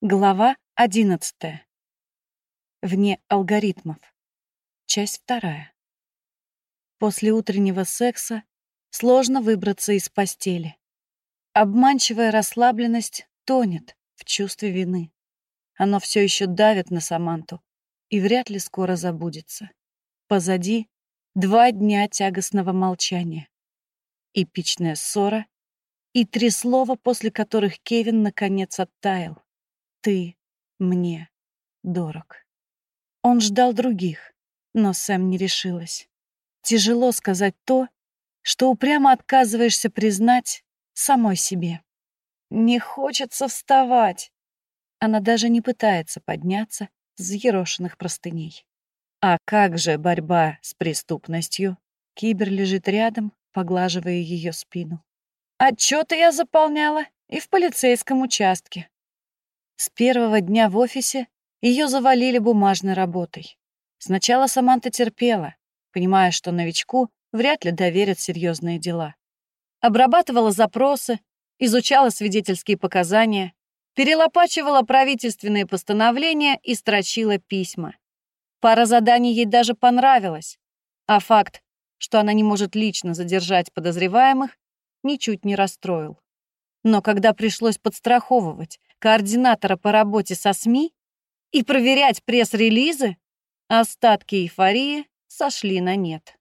Глава 11. Вне алгоритмов. Часть вторая. После утреннего секса сложно выбраться из постели. Обманчивая расслабленность тонет в чувстве вины. Оно все еще давит на Саманту и вряд ли скоро забудется. Позади два дня тягостного молчания. Эпичная ссора и три слова, после которых Кевин наконец оттаял. Ты мне дорог. Он ждал других, но Сэм не решилась. Тяжело сказать то, что упрямо отказываешься признать самой себе. Не хочется вставать. Она даже не пытается подняться с взъерошенных простыней. А как же борьба с преступностью? Кибер лежит рядом, поглаживая ее спину. Отчеты я заполняла и в полицейском участке. С первого дня в офисе ее завалили бумажной работой. Сначала Саманта терпела, понимая, что новичку вряд ли доверят серьезные дела. Обрабатывала запросы, изучала свидетельские показания, перелопачивала правительственные постановления и строчила письма. Пара заданий ей даже понравилась, а факт, что она не может лично задержать подозреваемых, ничуть не расстроил. Но когда пришлось подстраховывать координатора по работе со СМИ и проверять пресс-релизы, остатки эйфории сошли на нет.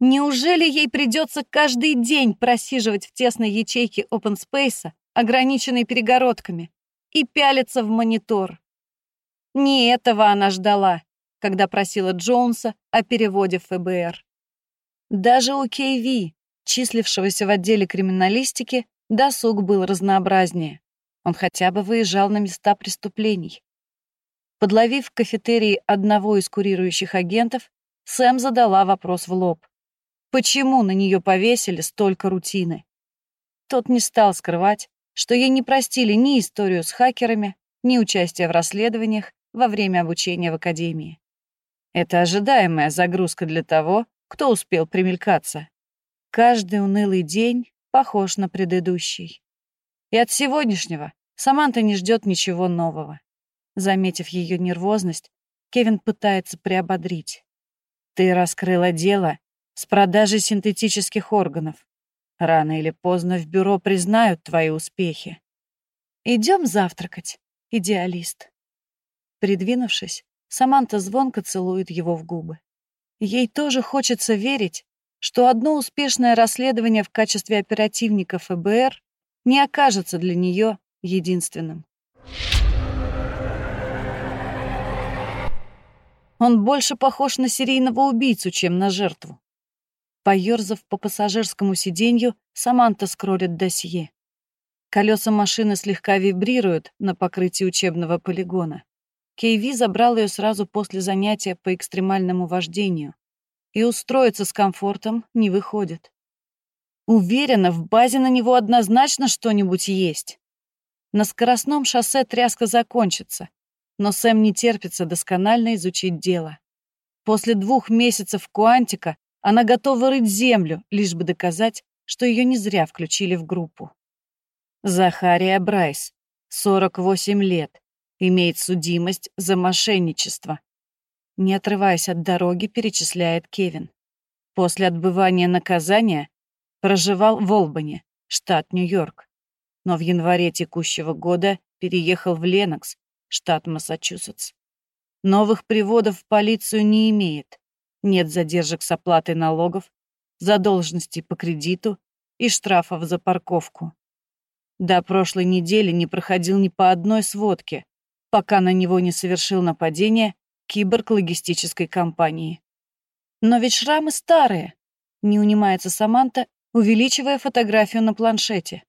Неужели ей придется каждый день просиживать в тесной ячейке open space, ограниченной перегородками, и пялиться в монитор? Не этого она ждала, когда просила Джонса о переводе в ФБР. Даже у Кейви, числившегося в отделе криминалистики, досуг был разнообразнее. Он хотя бы выезжал на места преступлений. Подловив в кафетерии одного из курирующих агентов, Сэм задала вопрос в лоб. Почему на нее повесили столько рутины? Тот не стал скрывать, что ей не простили ни историю с хакерами, ни участие в расследованиях во время обучения в академии. Это ожидаемая загрузка для того, кто успел примелькаться. Каждый унылый день похож на предыдущий. И от сегодняшнего Саманта не ждет ничего нового. Заметив ее нервозность, Кевин пытается приободрить. «Ты раскрыла дело с продажей синтетических органов. Рано или поздно в бюро признают твои успехи. Идем завтракать, идеалист». Придвинувшись, Саманта звонко целует его в губы. Ей тоже хочется верить, что одно успешное расследование в качестве оперативника ФБР не окажется для нее единственным. Он больше похож на серийного убийцу, чем на жертву. Поёрзав по пассажирскому сиденью, Саманта скроллит досье. Колеса машины слегка вибрируют на покрытии учебного полигона. Кейви забрал ее сразу после занятия по экстремальному вождению, и устроиться с комфортом не выходит. Уверена, в базе на него однозначно что-нибудь есть. На скоростном шоссе тряска закончится, но Сэм не терпится досконально изучить дело. После двух месяцев Куантика она готова рыть землю, лишь бы доказать, что ее не зря включили в группу. Захария Брайс, 48 лет, имеет судимость за мошенничество. Не отрываясь от дороги, перечисляет Кевин. После отбывания наказания проживал в Олбани, штат Нью-Йорк но в январе текущего года переехал в Ленокс, штат Массачусетс. Новых приводов в полицию не имеет. Нет задержек с оплатой налогов, задолженностей по кредиту и штрафов за парковку. До прошлой недели не проходил ни по одной сводке, пока на него не совершил нападение киборг логистической компании. Но ведь шрамы старые, не унимается Саманта, увеличивая фотографию на планшете.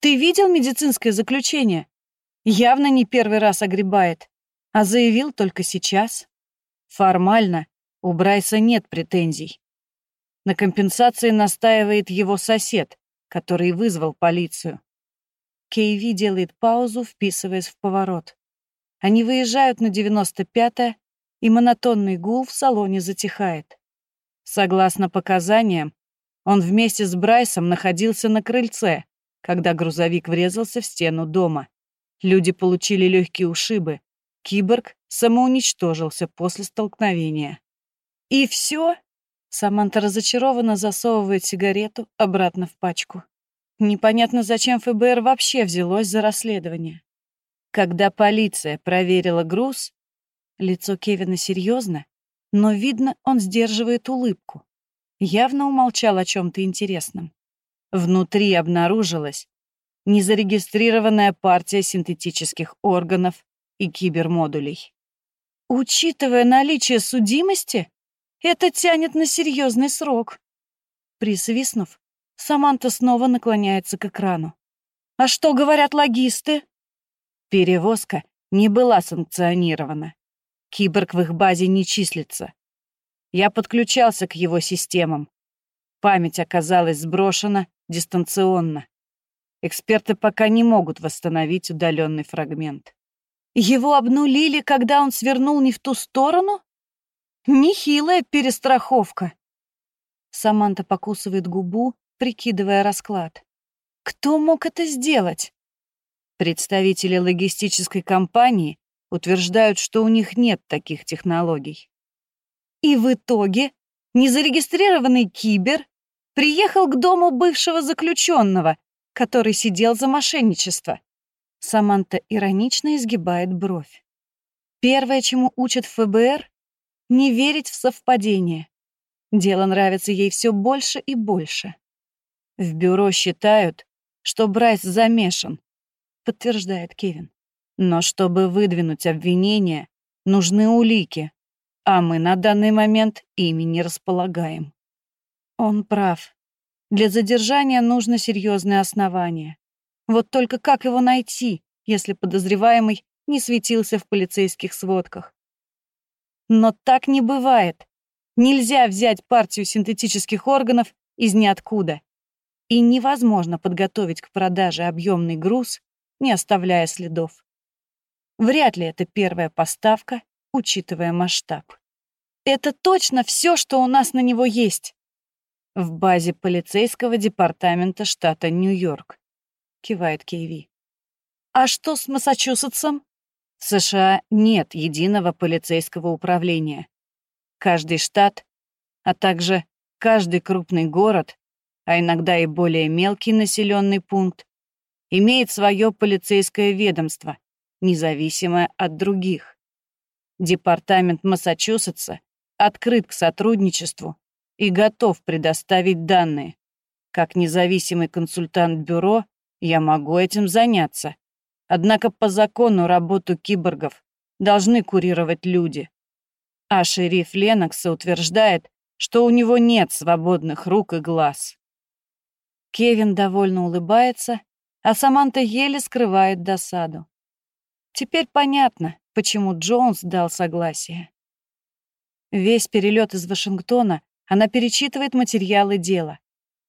Ты видел медицинское заключение? Явно не первый раз огребает, а заявил только сейчас. Формально у Брайса нет претензий. На компенсации настаивает его сосед, который вызвал полицию. Кейви делает паузу, вписываясь в поворот. Они выезжают на 95-е, и монотонный гул в салоне затихает. Согласно показаниям, он вместе с Брайсом находился на крыльце, когда грузовик врезался в стену дома. Люди получили легкие ушибы. Киборг самоуничтожился после столкновения. И все? Саманта разочарованно засовывает сигарету обратно в пачку. Непонятно, зачем ФБР вообще взялось за расследование. Когда полиция проверила груз, лицо Кевина серьезно, но видно, он сдерживает улыбку. Явно умолчал о чем-то интересном. Внутри обнаружилась незарегистрированная партия синтетических органов и кибермодулей. Учитывая наличие судимости, это тянет на серьезный срок. Присвистнув, Саманта снова наклоняется к экрану. А что говорят логисты? Перевозка не была санкционирована. Киборг в их базе не числится. Я подключался к его системам. Память оказалась сброшена дистанционно. Эксперты пока не могут восстановить удаленный фрагмент. Его обнулили, когда он свернул не в ту сторону? Нехилая перестраховка. Саманта покусывает губу, прикидывая расклад. Кто мог это сделать? Представители логистической компании утверждают, что у них нет таких технологий. И в итоге незарегистрированный кибер приехал к дому бывшего заключенного, который сидел за мошенничество. Саманта иронично изгибает бровь. Первое, чему учат ФБР — не верить в совпадение. Дело нравится ей все больше и больше. В бюро считают, что Брайс замешан, подтверждает Кевин. Но чтобы выдвинуть обвинения, нужны улики, а мы на данный момент ими не располагаем. Он прав. Для задержания нужно серьезное основание. Вот только как его найти, если подозреваемый не светился в полицейских сводках? Но так не бывает. Нельзя взять партию синтетических органов из ниоткуда. И невозможно подготовить к продаже объемный груз, не оставляя следов. Вряд ли это первая поставка, учитывая масштаб. Это точно все, что у нас на него есть. В базе полицейского департамента штата Нью-Йорк. — кивает Кейви. «А что с Массачусетсом?» В США нет единого полицейского управления. Каждый штат, а также каждый крупный город, а иногда и более мелкий населенный пункт, имеет свое полицейское ведомство, независимое от других. Департамент Массачусетса открыт к сотрудничеству и готов предоставить данные. Как независимый консультант бюро я могу этим заняться. Однако по закону работу киборгов должны курировать люди. А шериф Ленокса утверждает, что у него нет свободных рук и глаз. Кевин довольно улыбается, а Саманта еле скрывает досаду. Теперь понятно, почему Джонс дал согласие. Весь перелет из Вашингтона она перечитывает материалы дела,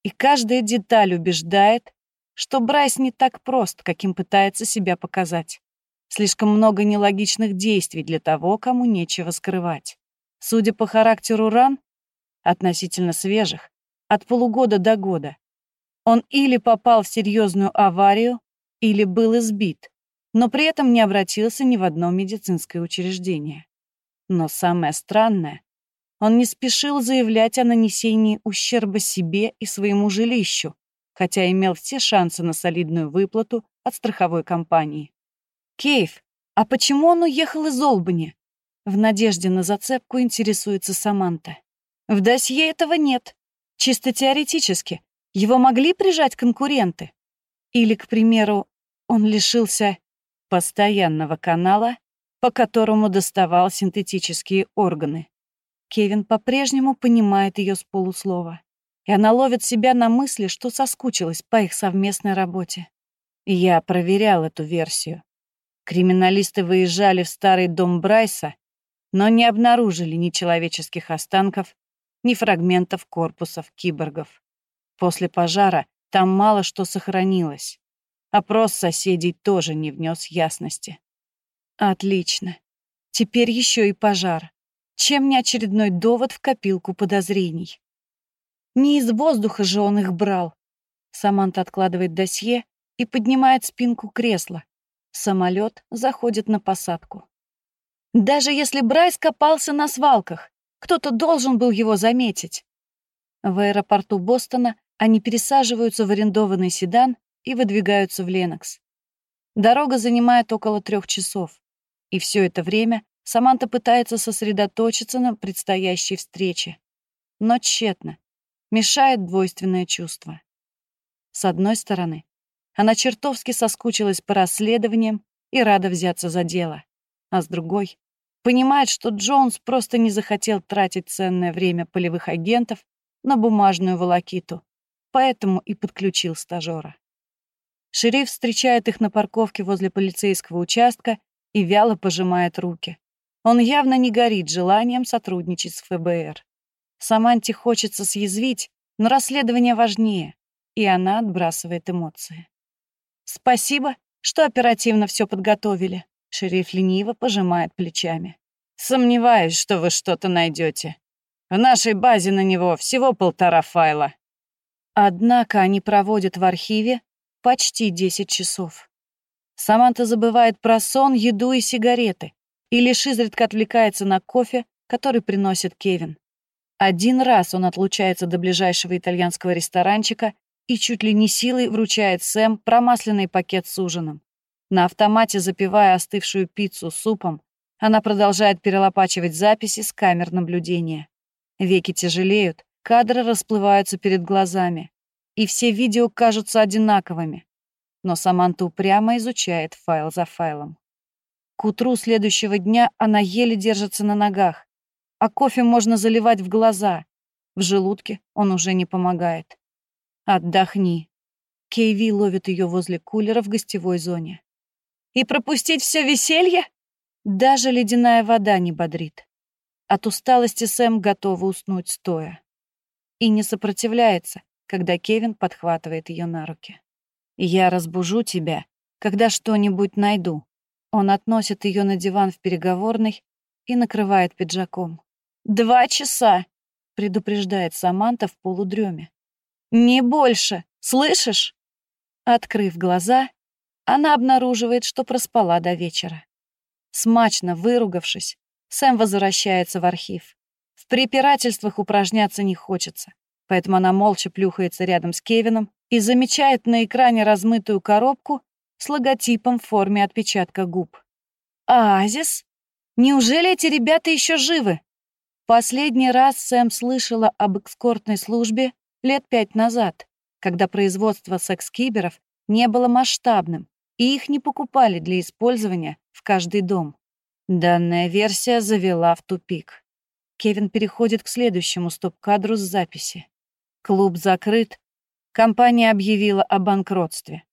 и каждая деталь убеждает, что Брайс не так прост, каким пытается себя показать. Слишком много нелогичных действий для того, кому нечего скрывать. Судя по характеру ран, относительно свежих, от полугода до года, он или попал в серьезную аварию, или был избит, но при этом не обратился ни в одно медицинское учреждение. Но самое странное, он не спешил заявлять о нанесении ущерба себе и своему жилищу, хотя имел все шансы на солидную выплату от страховой компании. «Кейв, а почему он уехал из Олбани?» В надежде на зацепку интересуется Саманта. В досье этого нет. Чисто теоретически. Его могли прижать конкуренты? Или, к примеру, он лишился постоянного канала, по которому доставал синтетические органы. Кевин по-прежнему понимает ее с полуслова и она ловит себя на мысли, что соскучилась по их совместной работе. я проверял эту версию. Криминалисты выезжали в старый дом Брайса, но не обнаружили ни человеческих останков, ни фрагментов корпусов киборгов. После пожара там мало что сохранилось. Опрос соседей тоже не внес ясности. Отлично. Теперь еще и пожар. Чем не очередной довод в копилку подозрений? Не из воздуха же он их брал. Саманта откладывает досье и поднимает спинку кресла. Самолет заходит на посадку. Даже если Брайс копался на свалках, кто-то должен был его заметить. В аэропорту Бостона они пересаживаются в арендованный седан и выдвигаются в Ленокс. Дорога занимает около трех часов, и все это время Саманта пытается сосредоточиться на предстоящей встрече. Но тщетно. Мешает двойственное чувство. С одной стороны, она чертовски соскучилась по расследованиям и рада взяться за дело. А с другой, понимает, что Джонс просто не захотел тратить ценное время полевых агентов на бумажную волокиту, поэтому и подключил стажера. Шериф встречает их на парковке возле полицейского участка и вяло пожимает руки. Он явно не горит желанием сотрудничать с ФБР. Саманте хочется съязвить, но расследование важнее, и она отбрасывает эмоции. «Спасибо, что оперативно все подготовили», — шериф лениво пожимает плечами. «Сомневаюсь, что вы что-то найдете. В нашей базе на него всего полтора файла». Однако они проводят в архиве почти 10 часов. Саманта забывает про сон, еду и сигареты и лишь изредка отвлекается на кофе, который приносит Кевин. Один раз он отлучается до ближайшего итальянского ресторанчика и чуть ли не силой вручает Сэм промасленный пакет с ужином. На автомате, запивая остывшую пиццу супом, она продолжает перелопачивать записи с камер наблюдения. Веки тяжелеют, кадры расплываются перед глазами, и все видео кажутся одинаковыми. Но Саманта упрямо изучает файл за файлом. К утру следующего дня она еле держится на ногах, а кофе можно заливать в глаза. В желудке он уже не помогает. Отдохни. Кейви ловит ее возле кулера в гостевой зоне. И пропустить все веселье? Даже ледяная вода не бодрит. От усталости Сэм готова уснуть стоя. И не сопротивляется, когда Кевин подхватывает ее на руки. «Я разбужу тебя, когда что-нибудь найду». Он относит ее на диван в переговорной и накрывает пиджаком. «Два часа!» — предупреждает Саманта в полудреме. «Не больше! Слышишь?» Открыв глаза, она обнаруживает, что проспала до вечера. Смачно выругавшись, Сэм возвращается в архив. В препирательствах упражняться не хочется, поэтому она молча плюхается рядом с Кевином и замечает на экране размытую коробку с логотипом в форме отпечатка губ. «Оазис? Неужели эти ребята еще живы?» Последний раз Сэм слышала об экскортной службе лет пять назад, когда производство секс-киберов не было масштабным, и их не покупали для использования в каждый дом. Данная версия завела в тупик. Кевин переходит к следующему стоп-кадру с записи. Клуб закрыт, компания объявила о банкротстве.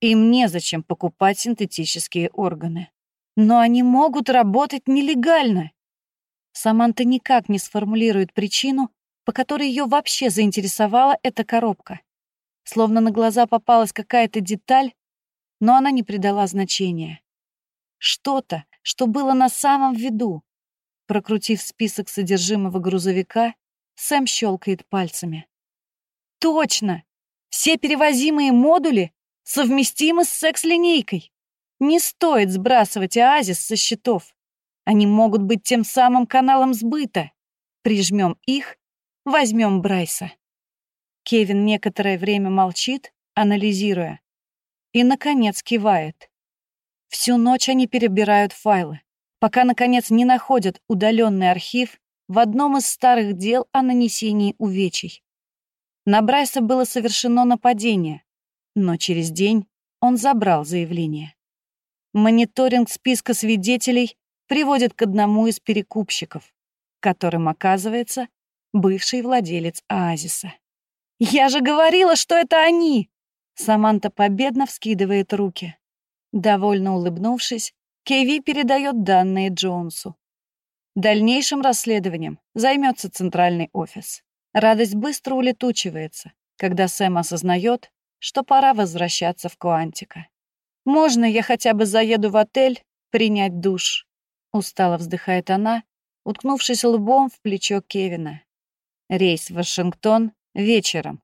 Им незачем покупать синтетические органы. Но они могут работать нелегально. Саманта никак не сформулирует причину, по которой ее вообще заинтересовала эта коробка. Словно на глаза попалась какая-то деталь, но она не придала значения. Что-то, что было на самом виду. Прокрутив список содержимого грузовика, Сэм щелкает пальцами. Точно! Все перевозимые модули совместимы с секс-линейкой. Не стоит сбрасывать оазис со счетов. Они могут быть тем самым каналом сбыта. Прижмем их, возьмем Брайса. Кевин некоторое время молчит, анализируя. И, наконец, кивает. Всю ночь они перебирают файлы, пока, наконец, не находят удаленный архив в одном из старых дел о нанесении увечий. На Брайса было совершено нападение, но через день он забрал заявление. Мониторинг списка свидетелей приводит к одному из перекупщиков, которым оказывается бывший владелец оазиса. «Я же говорила, что это они!» Саманта победно вскидывает руки. Довольно улыбнувшись, Кеви передает данные Джонсу. Дальнейшим расследованием займется центральный офис. Радость быстро улетучивается, когда Сэм осознает, что пора возвращаться в Куантика. «Можно я хотя бы заеду в отель, принять душ?» Устало вздыхает она, уткнувшись лбом в плечо Кевина. Рейс в Вашингтон вечером.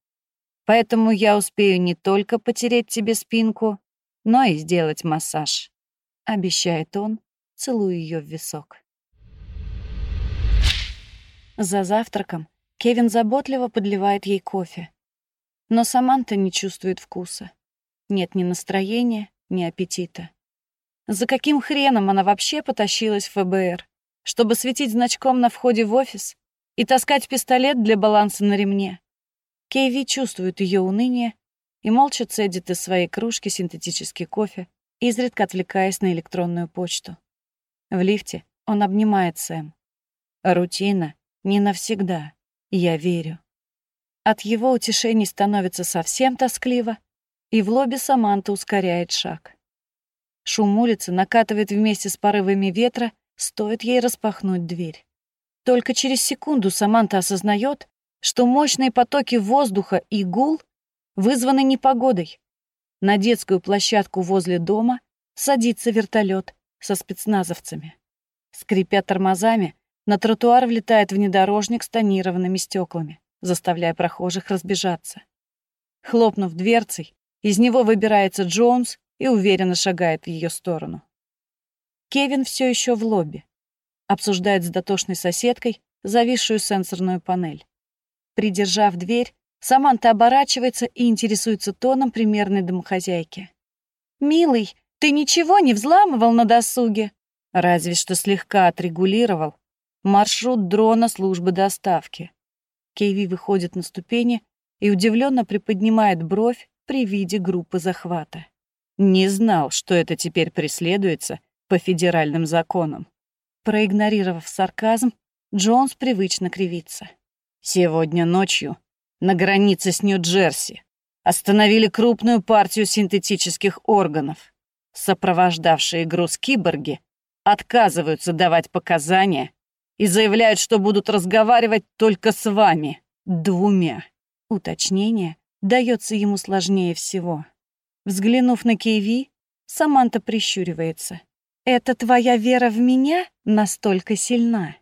Поэтому я успею не только потереть тебе спинку, но и сделать массаж. обещает он, целуя ее в висок. За завтраком Кевин заботливо подливает ей кофе. Но Саманта не чувствует вкуса. Нет ни настроения, ни аппетита. За каким хреном она вообще потащилась в ФБР? Чтобы светить значком на входе в офис и таскать пистолет для баланса на ремне? Кейви чувствует ее уныние и молча цедит из своей кружки синтетический кофе, изредка отвлекаясь на электронную почту. В лифте он обнимает Сэм. Рутина не навсегда, я верю. От его утешений становится совсем тоскливо, и в лобби Саманта ускоряет шаг. Шум улицы накатывает вместе с порывами ветра, стоит ей распахнуть дверь. Только через секунду Саманта осознает, что мощные потоки воздуха и гул вызваны непогодой. На детскую площадку возле дома садится вертолет со спецназовцами. Скрипя тормозами, на тротуар влетает внедорожник с тонированными стеклами, заставляя прохожих разбежаться. Хлопнув дверцей, из него выбирается Джонс и уверенно шагает в ее сторону. Кевин все еще в лобби. Обсуждает с дотошной соседкой зависшую сенсорную панель. Придержав дверь, Саманта оборачивается и интересуется тоном примерной домохозяйки. «Милый, ты ничего не взламывал на досуге?» Разве что слегка отрегулировал маршрут дрона службы доставки. Кейви выходит на ступени и удивленно приподнимает бровь при виде группы захвата. Не знал, что это теперь преследуется по федеральным законам. Проигнорировав сарказм, Джонс привычно кривится. Сегодня ночью на границе с Нью-Джерси остановили крупную партию синтетических органов. Сопровождавшие груз киборги отказываются давать показания и заявляют, что будут разговаривать только с вами, двумя. Уточнение дается ему сложнее всего. Взглянув на Кейви, Саманта прищуривается. «Это твоя вера в меня настолько сильна?»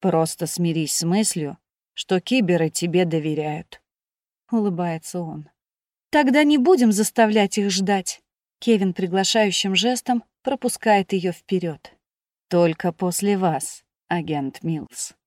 «Просто смирись с мыслью, что киберы тебе доверяют», — улыбается он. «Тогда не будем заставлять их ждать». Кевин приглашающим жестом пропускает ее вперед. «Только после вас, Agent Mills.